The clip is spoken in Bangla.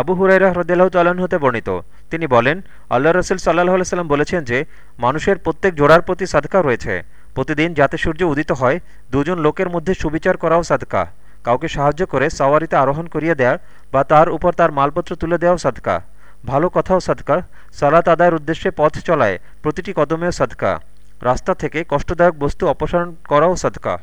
আবু হুরাইরা হ্রদিল্লাহ চালান হতে বর্ণিত। তিনি বলেন আল্লাহ রসুল সাল্লাহ সাল্লাম বলেছেন যে, মানুষের প্রত্যেক জোড়ার প্রতি সাদকা রয়েছে। প্রতিদিন যাতে সূর্য উদিত হয়, দুজন লোকের মধ্যে সুবিচার করাও সাদকা। কাউকে সাহায্য করে সাওয়ারিতে আরোহণ করিয়ে দেয়া বা তার উপর তার মালপত্র তুলে দেওয়াও সাদকা। ভালো কথাও সাদকা, সালাত আদায়ের উদ্দেশ্যে পথ চলায়, প্রতিটি কদমেও সাদকা। রাস্তা থেকে কষ্টদায়ক বস্তু অপসারণ করাও সাদকা।